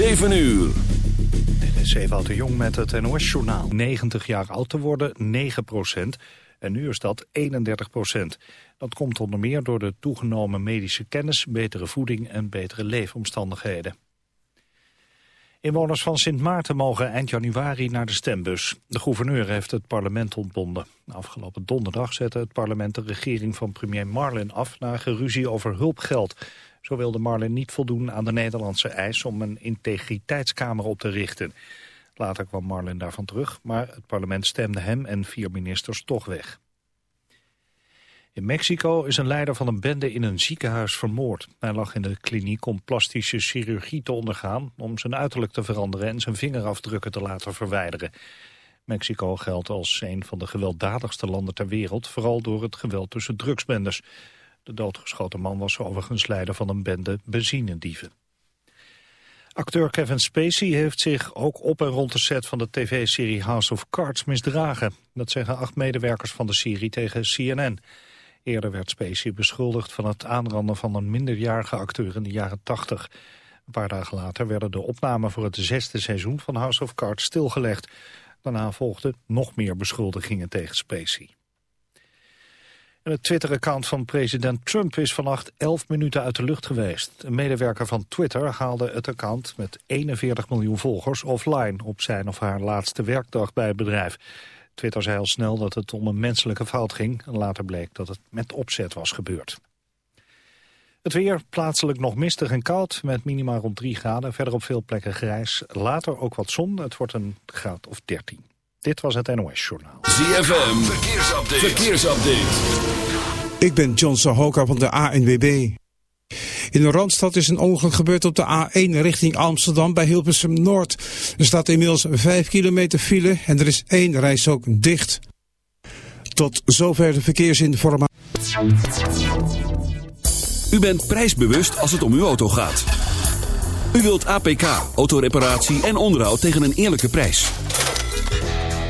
7 uur. Dit is de Jong met het NOS-journaal. 90 jaar oud te worden, 9 En nu is dat 31 Dat komt onder meer door de toegenomen medische kennis, betere voeding en betere leefomstandigheden. Inwoners van Sint Maarten mogen eind januari naar de stembus. De gouverneur heeft het parlement ontbonden. Afgelopen donderdag zette het parlement de regering van premier Marlin af... na geruzie over hulpgeld. Zo wilde Marlin niet voldoen aan de Nederlandse eis om een integriteitskamer op te richten. Later kwam Marlin daarvan terug, maar het parlement stemde hem en vier ministers toch weg. In Mexico is een leider van een bende in een ziekenhuis vermoord. Hij lag in de kliniek om plastische chirurgie te ondergaan... om zijn uiterlijk te veranderen en zijn vingerafdrukken te laten verwijderen. Mexico geldt als een van de gewelddadigste landen ter wereld... vooral door het geweld tussen drugsbenders. De doodgeschoten man was overigens leider van een bende benzinedieven. Acteur Kevin Spacey heeft zich ook op en rond de set van de tv-serie House of Cards misdragen. Dat zeggen acht medewerkers van de serie tegen CNN. Eerder werd Spacey beschuldigd van het aanranden van een minderjarige acteur in de jaren 80. Een paar dagen later werden de opnamen voor het zesde seizoen van House of Cards stilgelegd. Daarna volgden nog meer beschuldigingen tegen Spacey. En het Twitter-account van president Trump is vannacht 11 minuten uit de lucht geweest. Een medewerker van Twitter haalde het account met 41 miljoen volgers offline... op zijn of haar laatste werkdag bij het bedrijf. Twitter zei al snel dat het om een menselijke fout ging. En later bleek dat het met opzet was gebeurd. Het weer plaatselijk nog mistig en koud met minima rond 3 graden. Verder op veel plekken grijs. Later ook wat zon. Het wordt een graad of 13. Dit was het NOS Journaal. ZFM, verkeersupdate. verkeersupdate. Ik ben John Sahoka van de ANWB. In de Randstad is een ongeluk gebeurd op de A1 richting Amsterdam bij Hilversum Noord. Er staat inmiddels 5 kilometer file en er is één reis ook dicht. Tot zover de verkeersinformatie. U bent prijsbewust als het om uw auto gaat. U wilt APK, autoreparatie en onderhoud tegen een eerlijke prijs.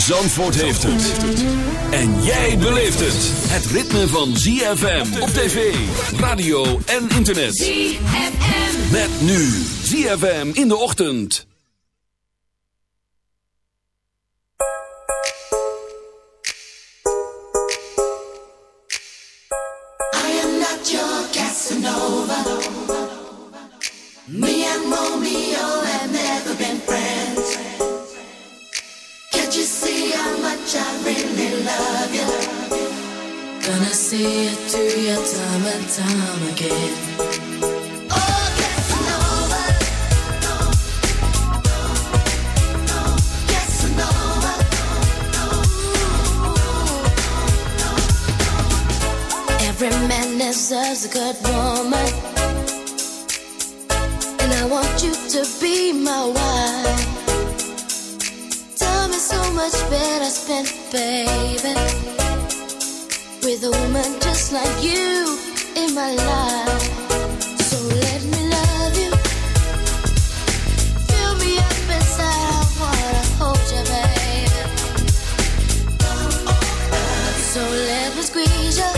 Zandvoort heeft het. En jij beleeft het. Het ritme van ZFM op tv, radio en internet. ZFM. Met nu ZFM in de ochtend. I am not your Casanova. Me and much I really love you. Gonna see you through your time and time again. Oh, yes, or No, no, Every man deserves a good woman, and I want you to be my wife much better spent, baby, with a woman just like you in my life. So let me love you. Fill me up inside. I wanna hold you, baby. So let me squeeze you.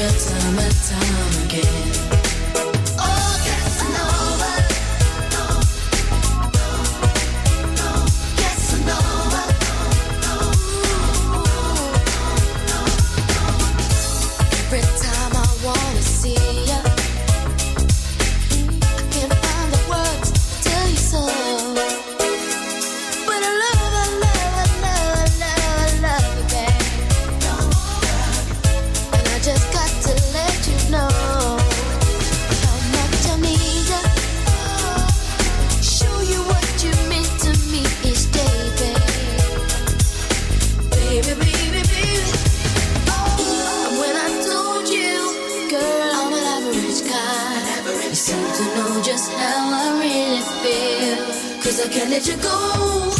your time can't let you go.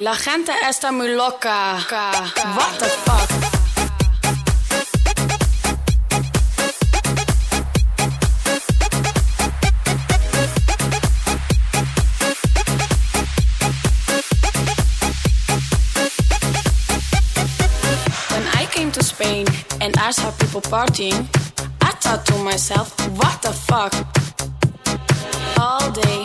La gente está muy loca. What the fuck? and I saw people partying, I thought to myself, what the fuck? All day,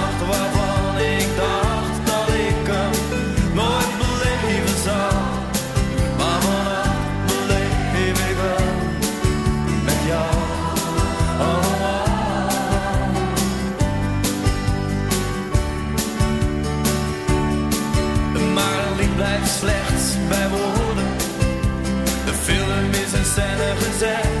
zijn er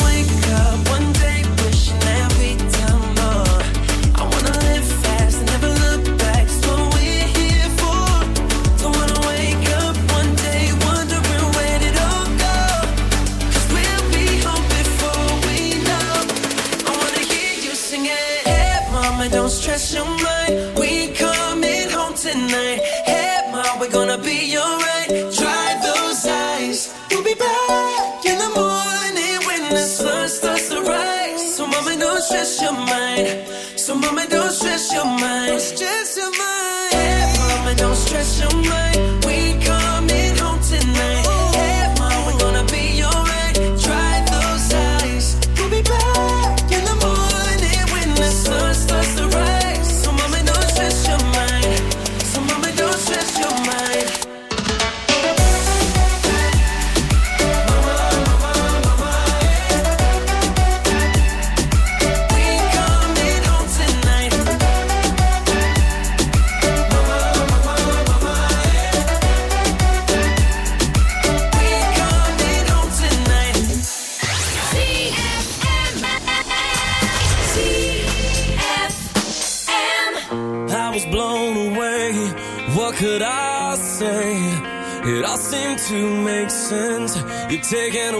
taking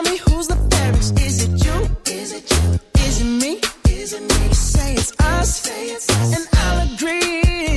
Tell me who's the fairest? Is it you? Is it you? Is it me? Is it me? You say it's us. and I'll agree.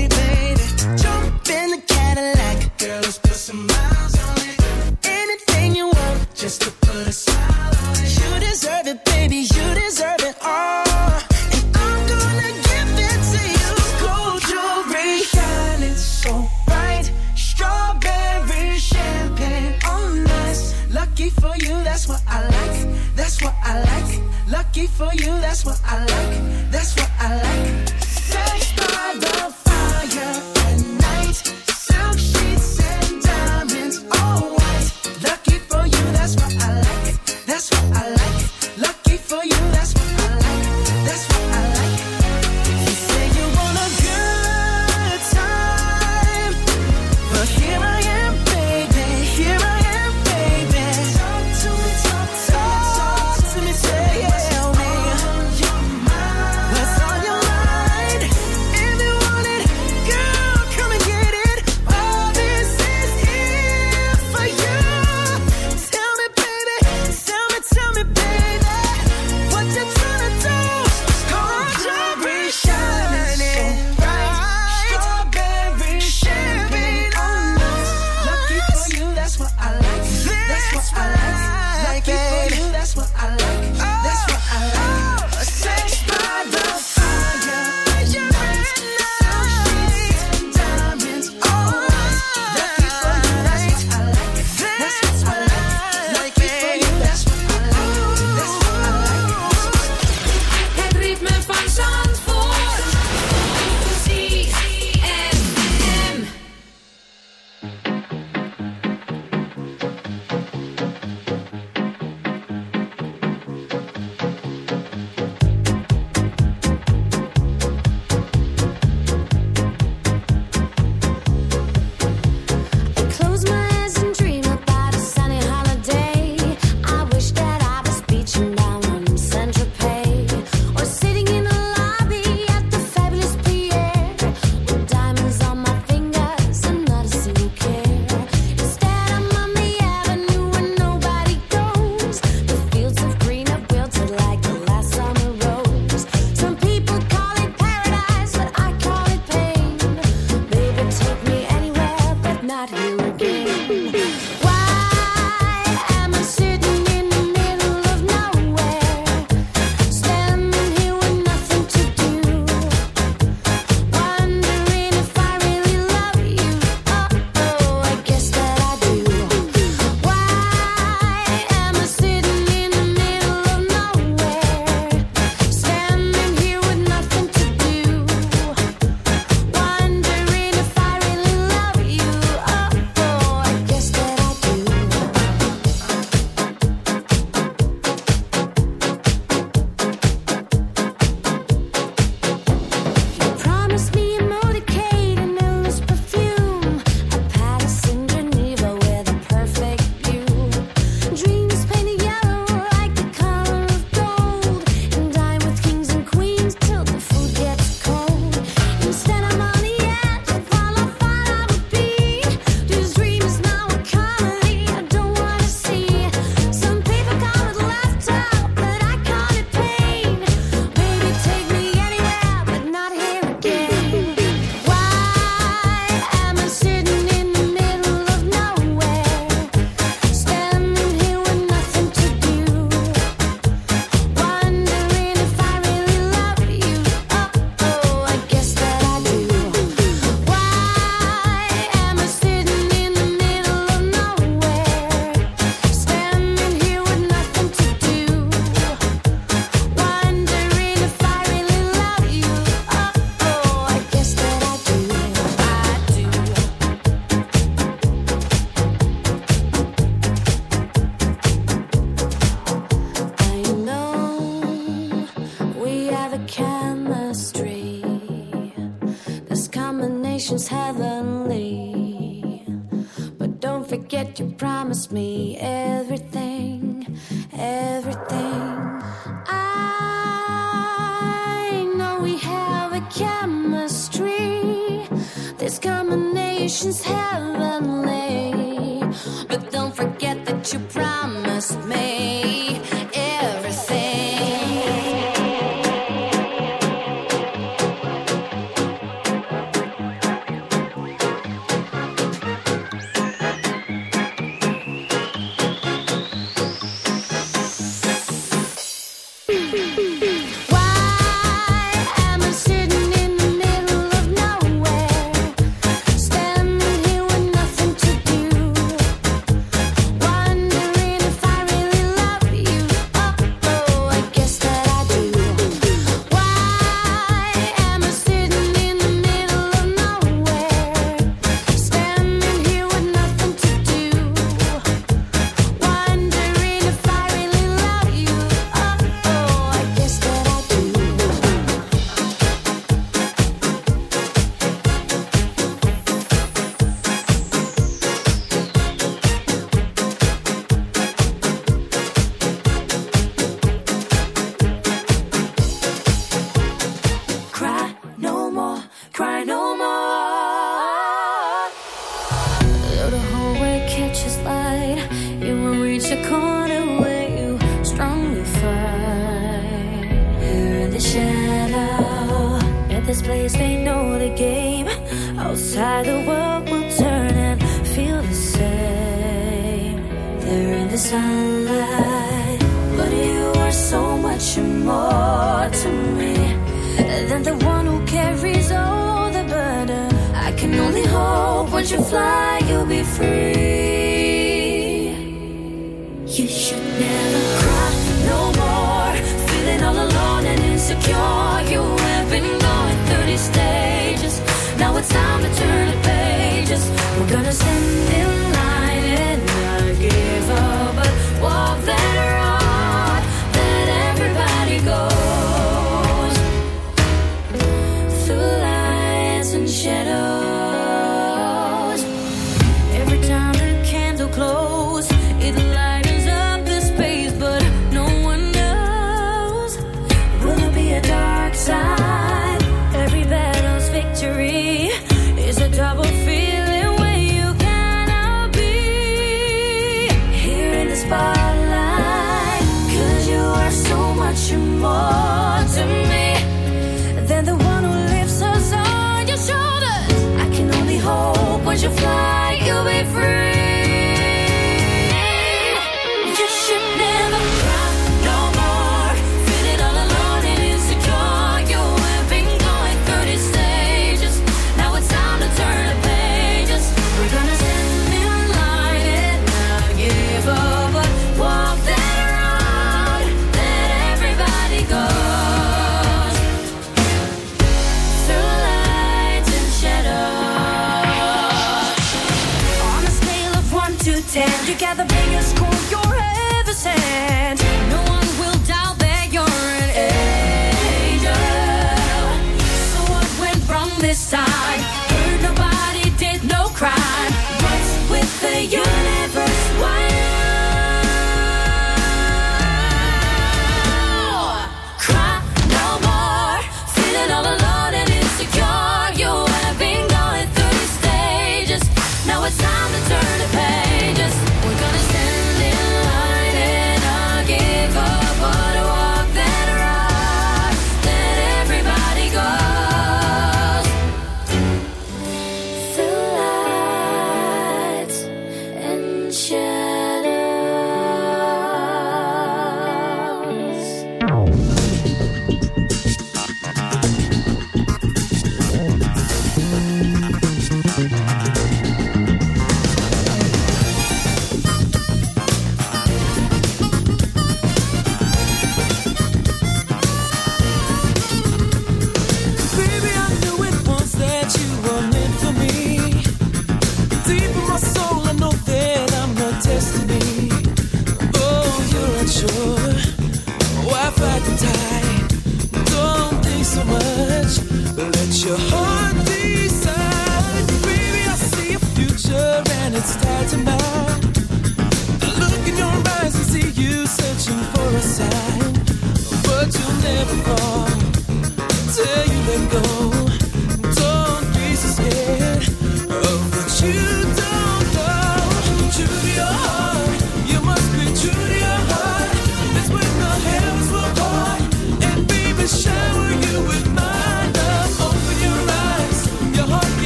Yeah, the biggest school you're ever seen.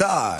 star.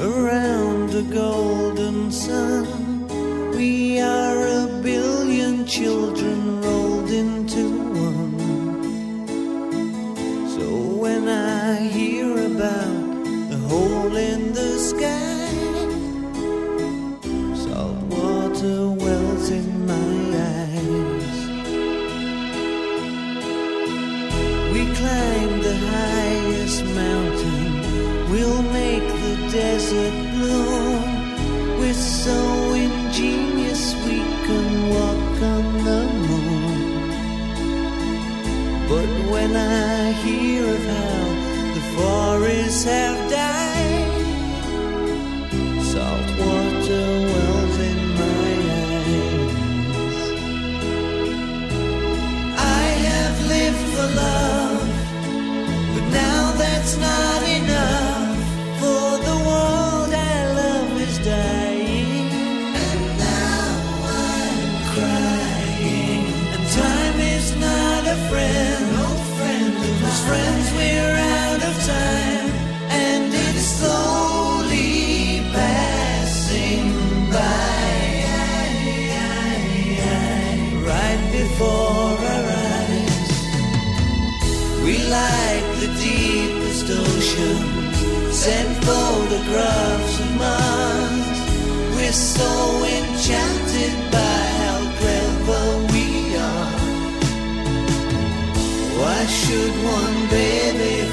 around the golden sun. We are a billion children rolled into one. So when I hear about the hole in the sky, salt water wells in my eyes. We climb the highest mountain, we'll make desert bloom. We're so ingenious we can walk on the moon. But when I hear of how the forests have died. groves of Mars. We're so enchanted by how clever we are. Why should one baby?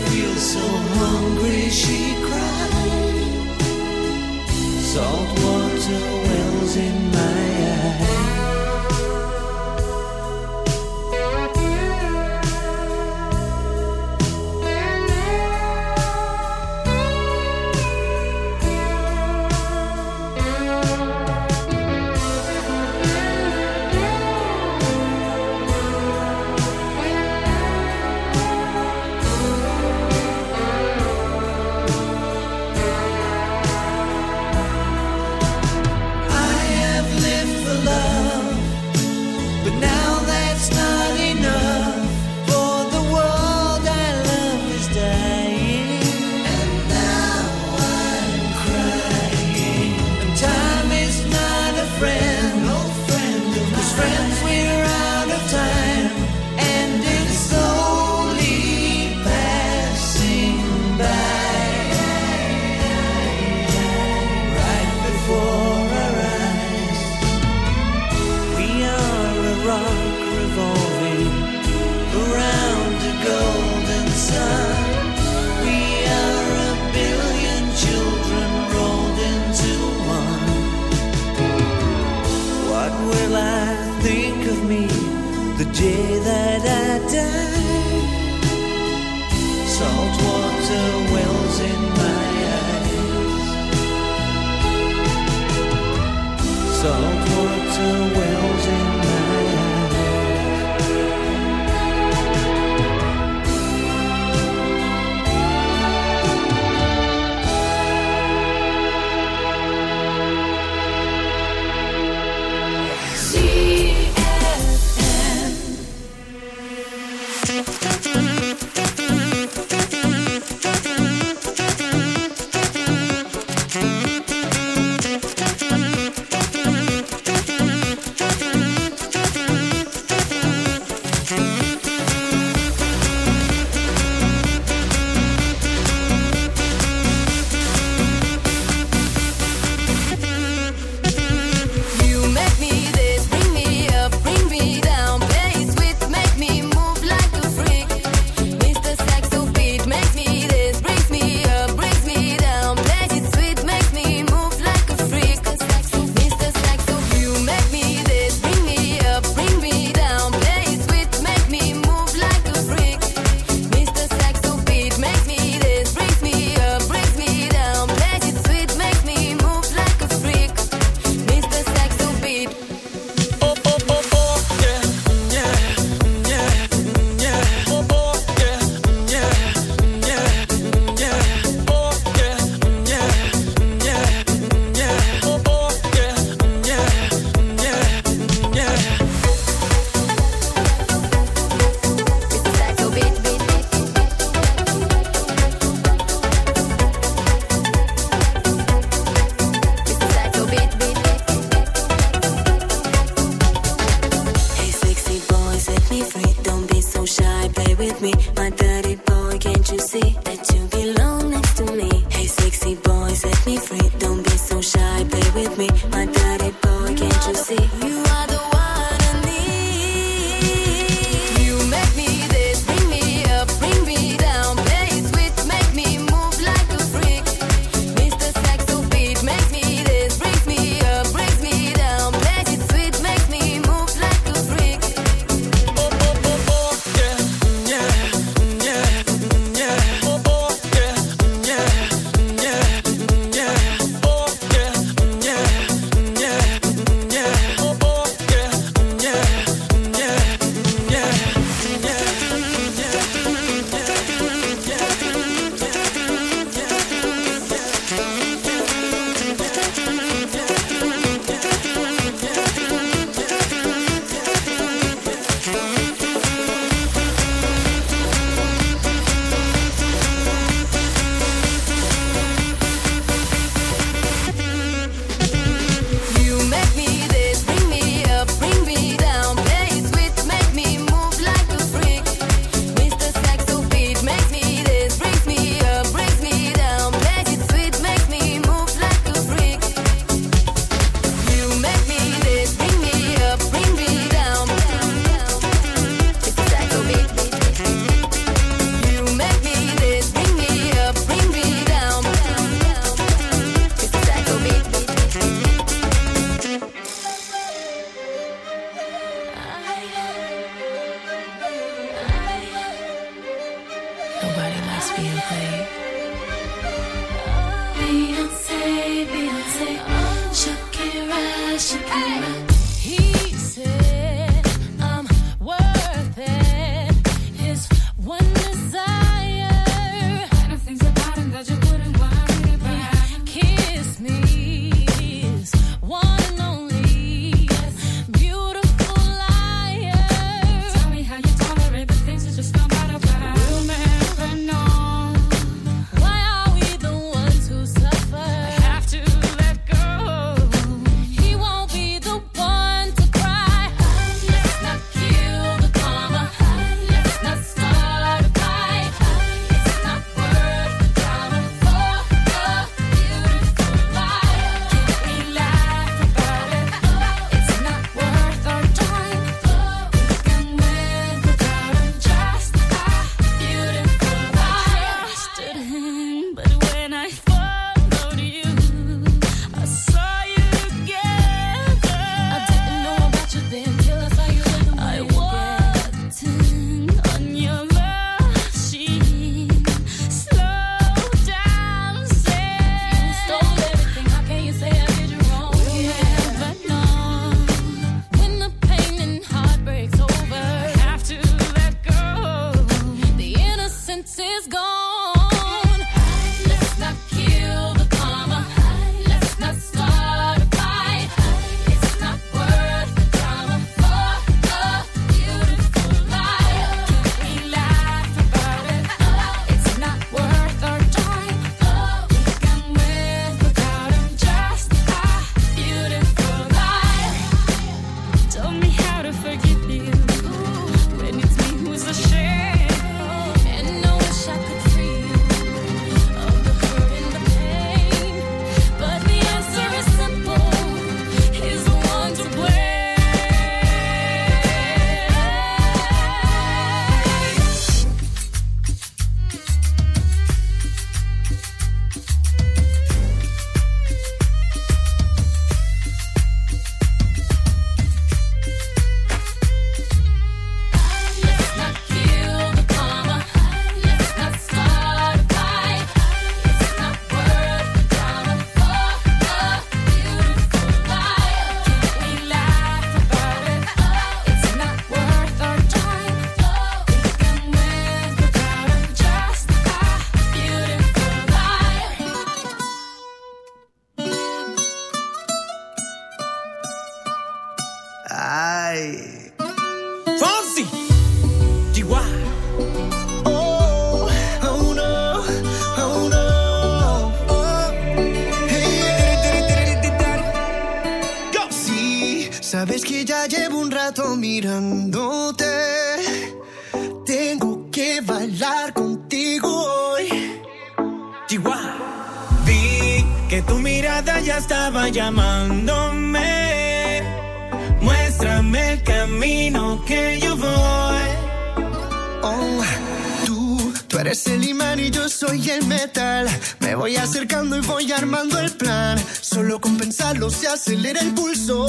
acelera el pulso.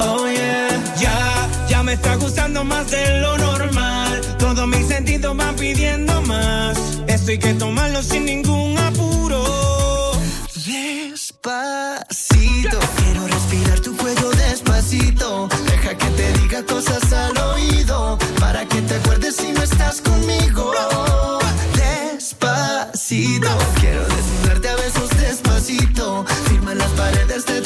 Oh yeah, ya, ya me está gustando más de lo normal. Todos mis sentidos van pidiendo más. estoy hay que tomarlo sin ningún Just de